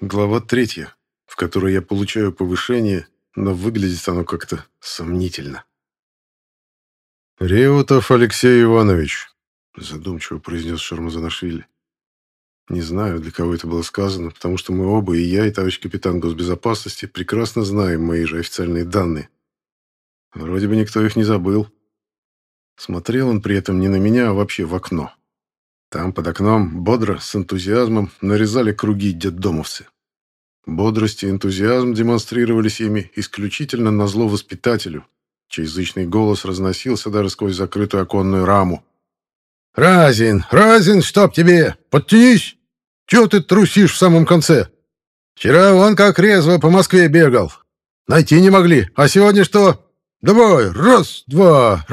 Глава третья, в которой я получаю повышение, но выглядит оно как-то сомнительно. «Реутов Алексей Иванович», — задумчиво произнес Шармазанашвили. Не знаю, для кого это было сказано, потому что мы оба, и я, и товарищ капитан госбезопасности, прекрасно знаем мои же официальные данные. Вроде бы никто их не забыл. Смотрел он при этом не на меня, а вообще в окно. Там, под окном, бодро, с энтузиазмом, нарезали круги детдомовцы. Бодрость и энтузиазм демонстрировались ими исключительно на зло воспитателю, чей язычный голос разносился даже сквозь закрытую оконную раму. «Разин! Разин, чтоб тебе! Подтянись! Чего ты трусишь в самом конце? Вчера он как резво по Москве бегал. Найти не могли. А сегодня что? Давай! Раз, два!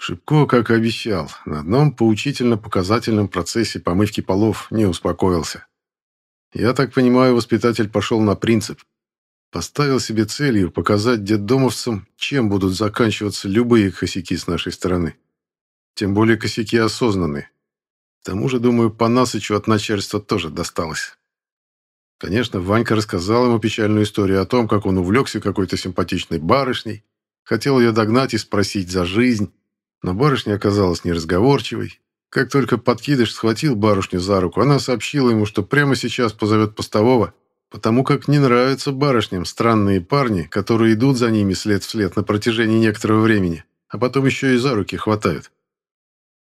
Раз, два!» Шибко, как и обещал, на одном поучительно-показательном процессе помывки полов не успокоился. Я так понимаю, воспитатель пошел на принцип. Поставил себе целью показать детдомовцам, чем будут заканчиваться любые косяки с нашей стороны. Тем более косяки осознанные. К тому же, думаю, по Насычу от начальства тоже досталось. Конечно, Ванька рассказал ему печальную историю о том, как он увлекся какой-то симпатичной барышней, хотел ее догнать и спросить за жизнь, но барышня оказалась неразговорчивой. Как только подкидыш схватил барышню за руку, она сообщила ему, что прямо сейчас позовет постового, потому как не нравятся барышням странные парни, которые идут за ними след в след на протяжении некоторого времени, а потом еще и за руки хватают.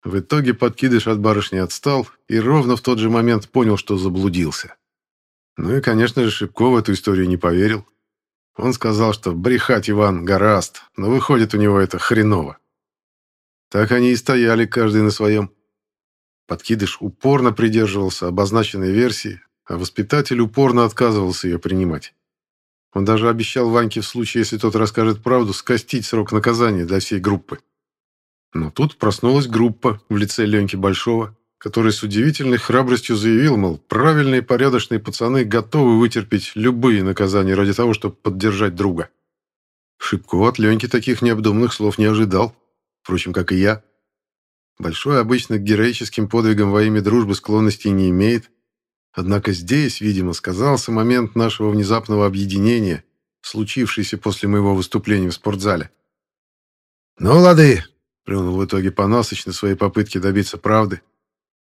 В итоге подкидыш от барышни отстал и ровно в тот же момент понял, что заблудился. Ну и, конечно же, Шибко в эту историю не поверил. Он сказал, что брехать Иван гораст, но выходит у него это хреново. Так они и стояли, каждый на своем. Подкидыш упорно придерживался обозначенной версии, а воспитатель упорно отказывался ее принимать. Он даже обещал Ваньке в случае, если тот расскажет правду, скостить срок наказания для всей группы. Но тут проснулась группа в лице Леньки Большого, который с удивительной храбростью заявил, мол, правильные порядочные пацаны готовы вытерпеть любые наказания ради того, чтобы поддержать друга. Шибко от Леньки таких необдуманных слов не ожидал впрочем, как и я. Большой обычно к героическим подвигам во имя дружбы склонностей не имеет, однако здесь, видимо, сказался момент нашего внезапного объединения, случившийся после моего выступления в спортзале. «Ну, лады!» — плюнул в итоге Панасыч на своей попытке добиться правды.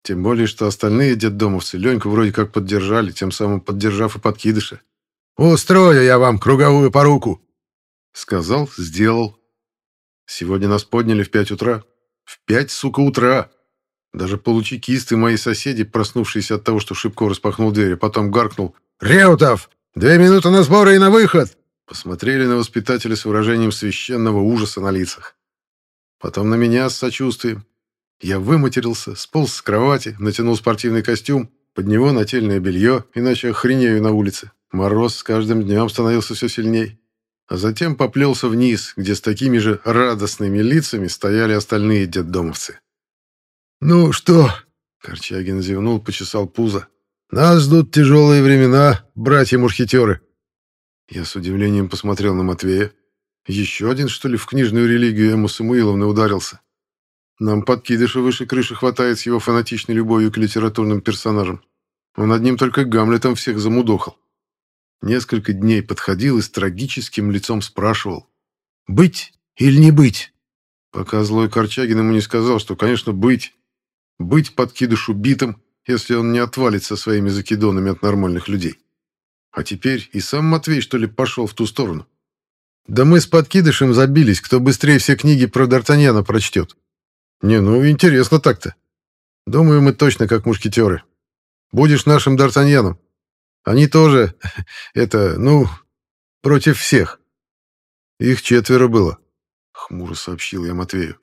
Тем более, что остальные детдомовцы Леньку вроде как поддержали, тем самым поддержав и подкидыша. «Устрою я вам круговую поруку!» Сказал, сделал. Сегодня нас подняли в пять утра. В пять, сука, утра. Даже получекисты, мои соседи, проснувшиеся от того, что Шибко распахнул дверь, а потом гаркнул «Реутов! Две минуты на сборы и на выход!» Посмотрели на воспитателя с выражением священного ужаса на лицах. Потом на меня с сочувствием. Я выматерился, сполз с кровати, натянул спортивный костюм, под него нательное белье, иначе охренею на улице. Мороз с каждым днем становился все сильней а затем поплелся вниз, где с такими же радостными лицами стояли остальные детдомовцы. «Ну что?» — Корчагин зевнул, почесал пузо. «Нас ждут тяжелые времена, братья-мушкетеры». Я с удивлением посмотрел на Матвея. Еще один, что ли, в книжную религию Эмму Самуиловны ударился? Нам подкидыша выше крыши хватает с его фанатичной любовью к литературным персонажам. Он одним только Гамлетом всех замудохал. Несколько дней подходил и с трагическим лицом спрашивал. «Быть или не быть?» Пока злой Корчагин ему не сказал, что, конечно, быть. Быть подкидыш убитым, если он не отвалится своими закидонами от нормальных людей. А теперь и сам Матвей, что ли, пошел в ту сторону. Да мы с подкидышем забились, кто быстрее все книги про Д'Артаньяна прочтет. Не, ну интересно так-то. Думаю, мы точно как мушкетеры. Будешь нашим Д'Артаньяном. Они тоже, это, ну, против всех. Их четверо было, хмуро сообщил я Матвею.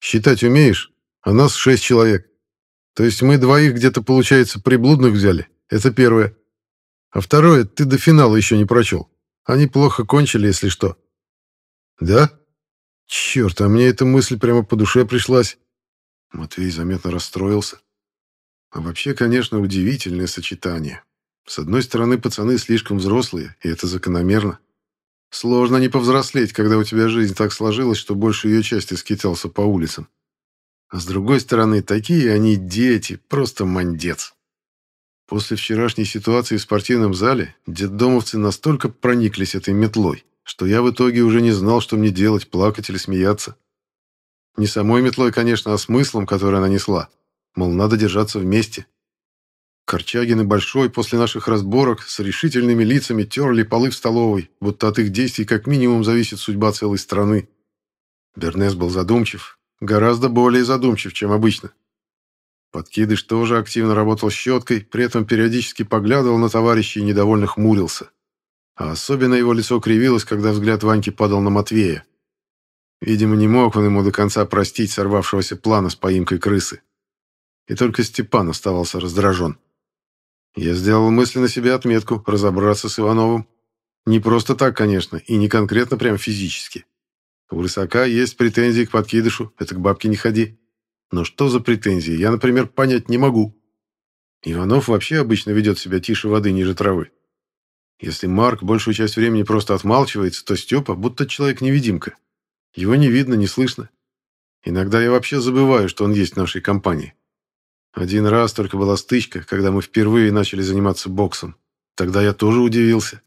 Считать умеешь? А нас шесть человек. То есть мы двоих где-то, получается, приблудных взяли. Это первое. А второе, ты до финала еще не прочел. Они плохо кончили, если что. Да? Черт, а мне эта мысль прямо по душе пришлась. Матвей заметно расстроился. А вообще, конечно, удивительное сочетание. С одной стороны, пацаны слишком взрослые, и это закономерно. Сложно не повзрослеть, когда у тебя жизнь так сложилась, что больше ее части скитался по улицам. А с другой стороны, такие они дети, просто мандец. После вчерашней ситуации в спортивном зале детдомовцы настолько прониклись этой метлой, что я в итоге уже не знал, что мне делать, плакать или смеяться. Не самой метлой, конечно, а смыслом, который она несла. Мол, надо держаться вместе. Корчагин и Большой после наших разборок с решительными лицами терли полы в столовой, будто от их действий как минимум зависит судьба целой страны. Бернес был задумчив, гораздо более задумчив, чем обычно. Подкидыш тоже активно работал щеткой, при этом периодически поглядывал на товарища и недовольно хмурился. А особенно его лицо кривилось, когда взгляд Ваньки падал на Матвея. Видимо, не мог он ему до конца простить сорвавшегося плана с поимкой крысы. И только Степан оставался раздражен. Я сделал мысленно себе отметку разобраться с Ивановым. Не просто так, конечно, и не конкретно прям физически. У Рысака есть претензии к подкидышу, это к бабке не ходи. Но что за претензии, я, например, понять не могу. Иванов вообще обычно ведет себя тише воды ниже травы. Если Марк большую часть времени просто отмалчивается, то Степа будто человек-невидимка. Его не видно, не слышно. Иногда я вообще забываю, что он есть в нашей компании. Один раз только была стычка, когда мы впервые начали заниматься боксом. Тогда я тоже удивился.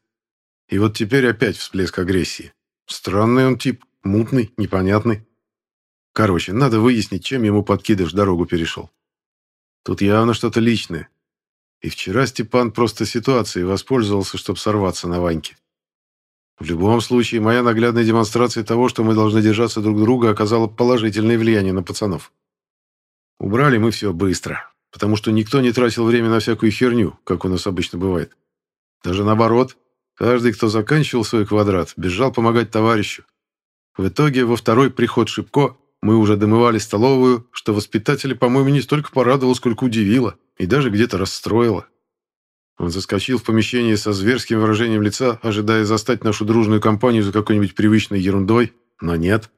И вот теперь опять всплеск агрессии. Странный он тип, мутный, непонятный. Короче, надо выяснить, чем ему подкидыш дорогу перешел. Тут явно что-то личное. И вчера Степан просто ситуацией воспользовался, чтобы сорваться на Ваньке. В любом случае, моя наглядная демонстрация того, что мы должны держаться друг друга, оказала положительное влияние на пацанов. Убрали мы все быстро, потому что никто не тратил время на всякую херню, как у нас обычно бывает. Даже наоборот, каждый, кто заканчивал свой квадрат, бежал помогать товарищу. В итоге, во второй приход Шипко мы уже домывали столовую, что воспитателя, по-моему, не столько порадовало, сколько удивило и даже где-то расстроило. Он заскочил в помещение со зверским выражением лица, ожидая застать нашу дружную компанию за какой-нибудь привычной ерундой, но нет.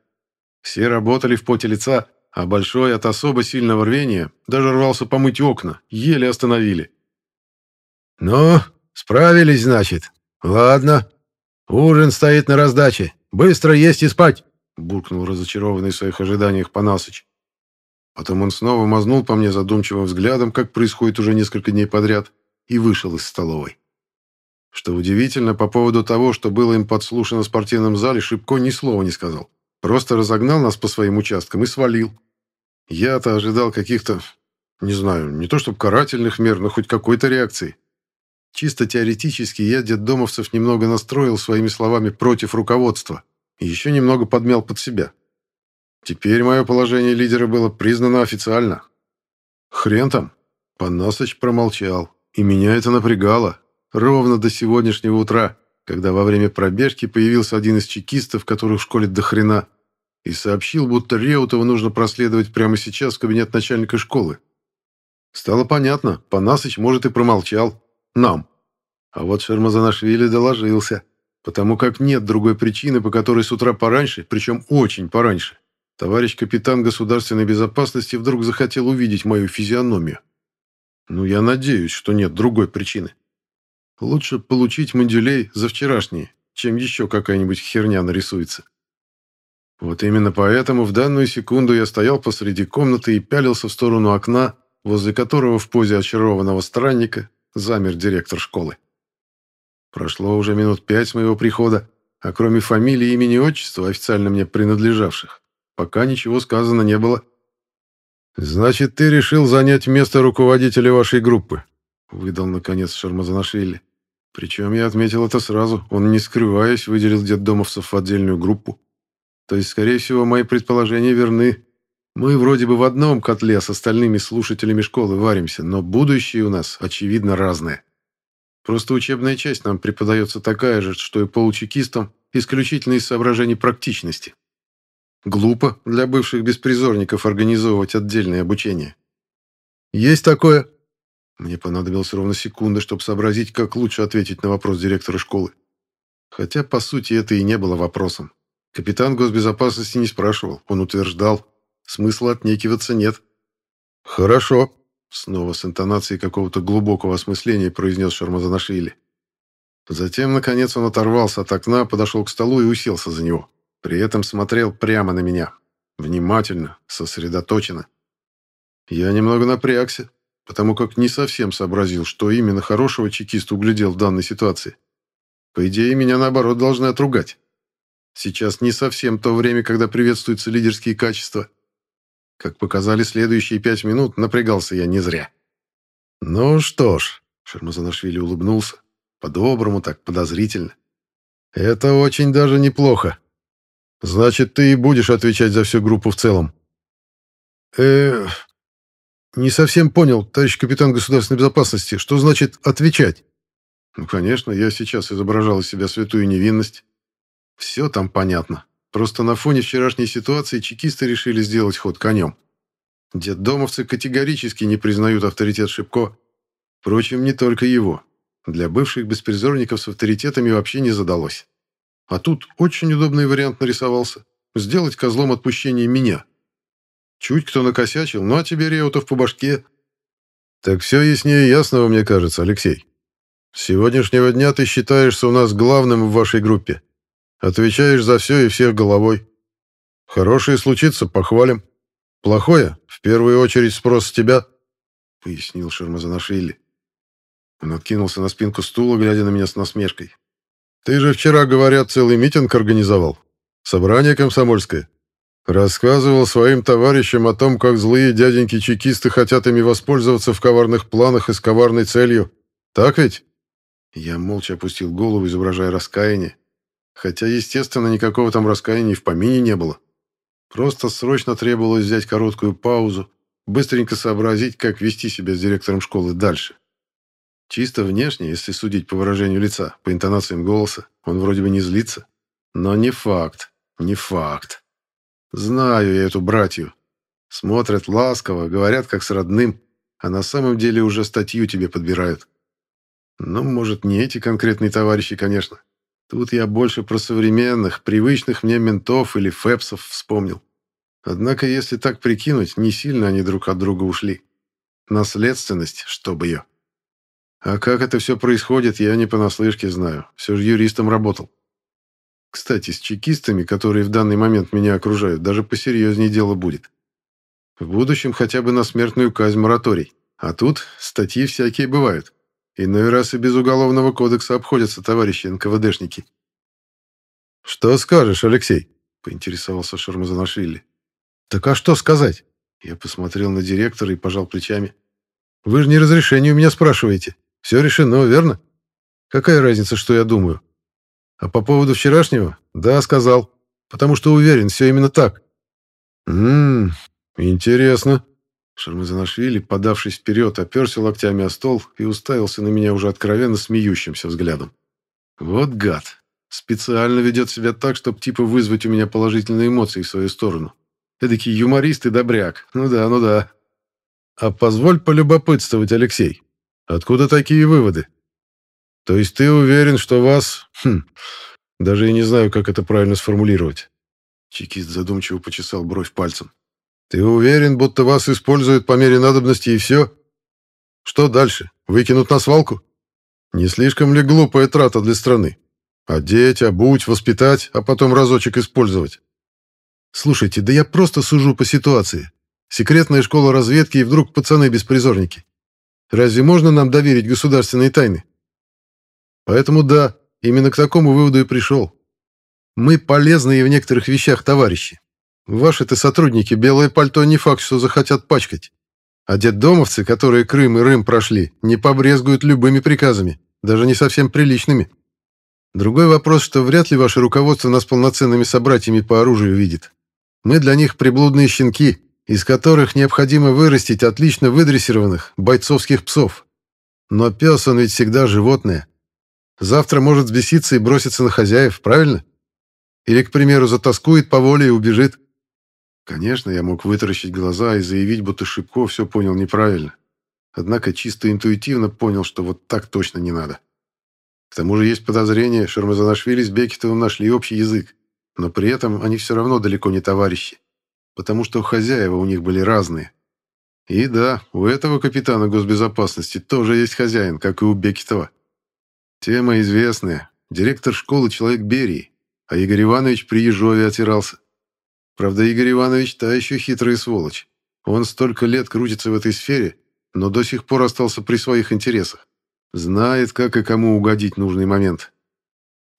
Все работали в поте лица, а Большой от особо сильного рвения даже рвался помыть окна, еле остановили. «Ну, справились, значит? Ладно. Ужин стоит на раздаче. Быстро есть и спать!» буркнул разочарованный в своих ожиданиях Панасыч. Потом он снова мазнул по мне задумчивым взглядом, как происходит уже несколько дней подряд, и вышел из столовой. Что удивительно, по поводу того, что было им подслушано в спортивном зале, Шибко ни слова не сказал. Просто разогнал нас по своим участкам и свалил. Я-то ожидал каких-то, не знаю, не то чтобы карательных мер, но хоть какой-то реакции. Чисто теоретически я детдомовцев немного настроил своими словами против руководства и еще немного подмял под себя. Теперь мое положение лидера было признано официально. Хрен там. Панасыч промолчал, и меня это напрягало. Ровно до сегодняшнего утра, когда во время пробежки появился один из чекистов, которых в школе до хрена, и сообщил, будто Реутова нужно проследовать прямо сейчас в кабинет начальника школы. Стало понятно, Панасыч, может, и промолчал. Нам. А вот Шермазанашвили доложился потому как нет другой причины, по которой с утра пораньше, причем очень пораньше, товарищ капитан государственной безопасности вдруг захотел увидеть мою физиономию. Ну, я надеюсь, что нет другой причины. Лучше получить мандюлей за вчерашние, чем еще какая-нибудь херня нарисуется. Вот именно поэтому в данную секунду я стоял посреди комнаты и пялился в сторону окна, возле которого в позе очарованного странника замер директор школы. Прошло уже минут пять с моего прихода, а кроме фамилии, имени и отчества, официально мне принадлежавших, пока ничего сказано не было. «Значит, ты решил занять место руководителя вашей группы», — выдал, наконец, Шармазанашвили. Причем я отметил это сразу. Он, не скрываясь, выделил детдомовцев в отдельную группу. То есть, скорее всего, мои предположения верны. Мы вроде бы в одном котле с остальными слушателями школы варимся, но будущее у нас, очевидно, разное. Просто учебная часть нам преподается такая же, что и получекистам, исключительно из соображений практичности. Глупо для бывших беспризорников организовывать отдельное обучение. «Есть такое?» Мне понадобилось ровно секунда, чтобы сообразить, как лучше ответить на вопрос директора школы. Хотя, по сути, это и не было вопросом. Капитан госбезопасности не спрашивал, он утверждал. Смысла отнекиваться нет. «Хорошо», Снова с интонацией какого-то глубокого осмысления произнес Шармазанашвили. Затем, наконец, он оторвался от окна, подошел к столу и уселся за него. При этом смотрел прямо на меня. Внимательно, сосредоточенно. Я немного напрягся, потому как не совсем сообразил, что именно хорошего чекист углядел в данной ситуации. По идее, меня, наоборот, должны отругать. Сейчас не совсем то время, когда приветствуются лидерские качества. Как показали следующие пять минут, напрягался я не зря. «Ну что ж», — Шармазанашвили улыбнулся, по-доброму так, подозрительно. «Это очень даже неплохо. Значит, ты и будешь отвечать за всю группу в целом». э Не совсем понял, товарищ капитан государственной безопасности, что значит «отвечать»?» Ну, конечно, я сейчас изображал из себя святую невинность. Все там понятно. Просто на фоне вчерашней ситуации чекисты решили сделать ход конем. Детдомовцы категорически не признают авторитет Шипко. Впрочем, не только его. Для бывших беспризорников с авторитетами вообще не задалось. А тут очень удобный вариант нарисовался. Сделать козлом отпущения меня. Чуть кто накосячил, ну а тебе, Реутов, по башке. Так все яснее ясного, мне кажется, Алексей. С сегодняшнего дня ты считаешься у нас главным в вашей группе. Отвечаешь за все и всех головой. Хорошее случится, похвалим. Плохое, в первую очередь спрос с тебя, — пояснил Шармазанашвили. Он откинулся на спинку стула, глядя на меня с насмешкой. «Ты же вчера, говорят, целый митинг организовал. Собрание комсомольское. Рассказывал своим товарищам о том, как злые дяденьки-чекисты хотят ими воспользоваться в коварных планах и с коварной целью. Так ведь?» Я молча опустил голову, изображая раскаяние. Хотя, естественно, никакого там раскаяния в помине не было. Просто срочно требовалось взять короткую паузу, быстренько сообразить, как вести себя с директором школы дальше. Чисто внешне, если судить по выражению лица, по интонациям голоса, он вроде бы не злится. Но не факт, не факт. Знаю я эту братью. Смотрят ласково, говорят как с родным, а на самом деле уже статью тебе подбирают. Ну, может, не эти конкретные товарищи, конечно. Тут я больше про современных, привычных мне ментов или фепсов вспомнил. Однако, если так прикинуть, не сильно они друг от друга ушли. Наследственность, чтобы ее. А как это все происходит, я не понаслышке знаю. Все же юристом работал. Кстати, с чекистами, которые в данный момент меня окружают, даже посерьезнее дело будет. В будущем хотя бы на смертную казнь мораторий. А тут статьи всякие бывают. Иной раз и без уголовного кодекса обходятся товарищи НКВДшники. «Что скажешь, Алексей?» — поинтересовался Шармазанашвили. «Так а что сказать?» Я посмотрел на директора и пожал плечами. «Вы же не разрешение у меня спрашиваете. Все решено, верно? Какая разница, что я думаю? А по поводу вчерашнего? Да, сказал. Потому что уверен, все именно так». «Ммм, интересно», Шармазанашвили, подавшись вперед, оперся локтями о стол и уставился на меня уже откровенно смеющимся взглядом. «Вот гад! Специально ведет себя так, чтобы типа вызвать у меня положительные эмоции в свою сторону. Эдакий юморист и добряк. Ну да, ну да». «А позволь полюбопытствовать, Алексей. Откуда такие выводы? То есть ты уверен, что вас... Хм, даже я не знаю, как это правильно сформулировать». Чекист задумчиво почесал бровь пальцем. Ты уверен, будто вас используют по мере надобности и все? Что дальше? Выкинут на свалку? Не слишком ли глупая трата для страны? Одеть, обуть, воспитать, а потом разочек использовать. Слушайте, да я просто сужу по ситуации. Секретная школа разведки и вдруг пацаны-беспризорники. Разве можно нам доверить государственные тайны? Поэтому да, именно к такому выводу и пришел. Мы полезные в некоторых вещах товарищи. Ваши-то сотрудники белое пальто не факт, что захотят пачкать. А детдомовцы, которые Крым и Рым прошли, не побрезгуют любыми приказами, даже не совсем приличными. Другой вопрос, что вряд ли ваше руководство нас полноценными собратьями по оружию видит. Мы для них приблудные щенки, из которых необходимо вырастить отлично выдрессированных бойцовских псов. Но пес, он ведь всегда животное. Завтра может взбеситься и броситься на хозяев, правильно? Или, к примеру, затаскует по воле и убежит. Конечно, я мог вытаращить глаза и заявить, будто Шипко все понял неправильно. Однако чисто интуитивно понял, что вот так точно не надо. К тому же есть подозрение, что Рамазанашвили с Бекетовым нашли общий язык, но при этом они все равно далеко не товарищи, потому что хозяева у них были разные. И да, у этого капитана госбезопасности тоже есть хозяин, как и у Бекетова. Тема известная. Директор школы человек Берии, а Игорь Иванович при Ежове отирался. Правда, Игорь Иванович та еще хитрая сволочь. Он столько лет крутится в этой сфере, но до сих пор остался при своих интересах. Знает, как и кому угодить нужный момент.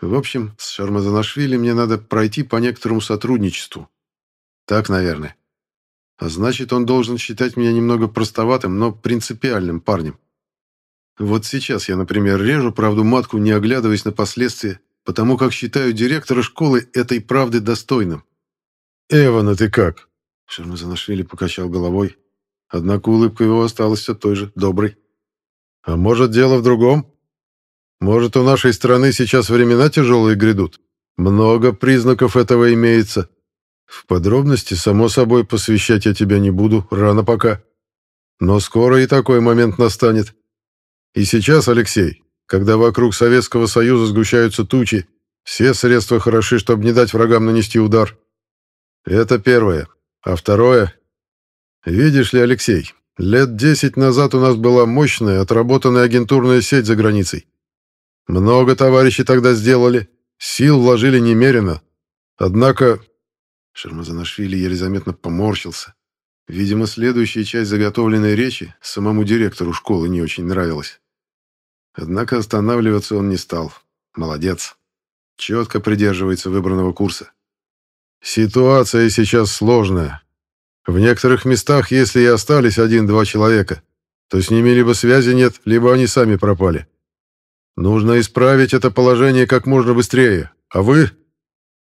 В общем, с Шармазанашвили мне надо пройти по некоторому сотрудничеству. Так, наверное. А значит, он должен считать меня немного простоватым, но принципиальным парнем. Вот сейчас я, например, режу правду матку, не оглядываясь на последствия, потому как считаю директора школы этой правды достойным. «Эван, а ты как?» Шармазанашвили покачал головой. Однако улыбка его осталась все той же, доброй. «А может, дело в другом? Может, у нашей страны сейчас времена тяжелые грядут? Много признаков этого имеется. В подробности, само собой, посвящать я тебя не буду, рано пока. Но скоро и такой момент настанет. И сейчас, Алексей, когда вокруг Советского Союза сгущаются тучи, все средства хороши, чтобы не дать врагам нанести удар. Это первое. А второе... Видишь ли, Алексей, лет десять назад у нас была мощная, отработанная агентурная сеть за границей. Много товарищей тогда сделали, сил вложили немерено. Однако Шармазанашвили еле заметно поморщился. Видимо, следующая часть заготовленной речи самому директору школы не очень нравилась. Однако останавливаться он не стал. Молодец. Четко придерживается выбранного курса. Ситуация сейчас сложная. В некоторых местах, если и остались один-два человека, то с ними либо связи нет, либо они сами пропали. Нужно исправить это положение как можно быстрее. А вы?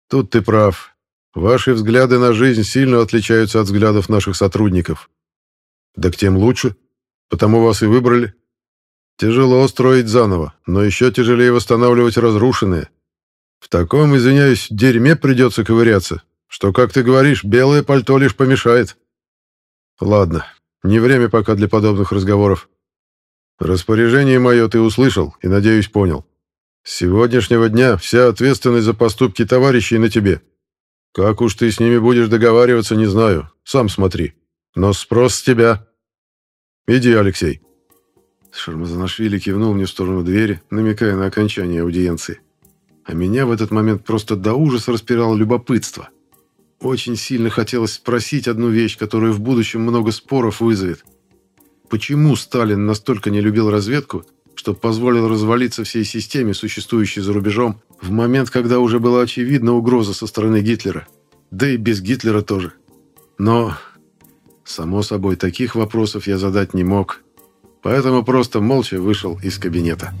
Тут ты прав. Ваши взгляды на жизнь сильно отличаются от взглядов наших сотрудников. Да к тем лучше, потому вас и выбрали. Тяжело строить заново, но еще тяжелее восстанавливать разрушенное. В таком, извиняюсь, дерьме придется ковыряться, что, как ты говоришь, белое пальто лишь помешает. Ладно, не время пока для подобных разговоров. Распоряжение мое ты услышал и, надеюсь, понял. С сегодняшнего дня вся ответственность за поступки товарищей на тебе. Как уж ты с ними будешь договариваться, не знаю. Сам смотри. Но спрос с тебя. Иди, Алексей. Шармазанашвили кивнул мне в сторону двери, намекая на окончание аудиенции. А меня в этот момент просто до ужаса распирало любопытство. Очень сильно хотелось спросить одну вещь, которая в будущем много споров вызовет. Почему Сталин настолько не любил разведку, что позволил развалиться всей системе, существующей за рубежом, в момент, когда уже была очевидна угроза со стороны Гитлера. Да и без Гитлера тоже. Но, само собой, таких вопросов я задать не мог, поэтому просто молча вышел из кабинета.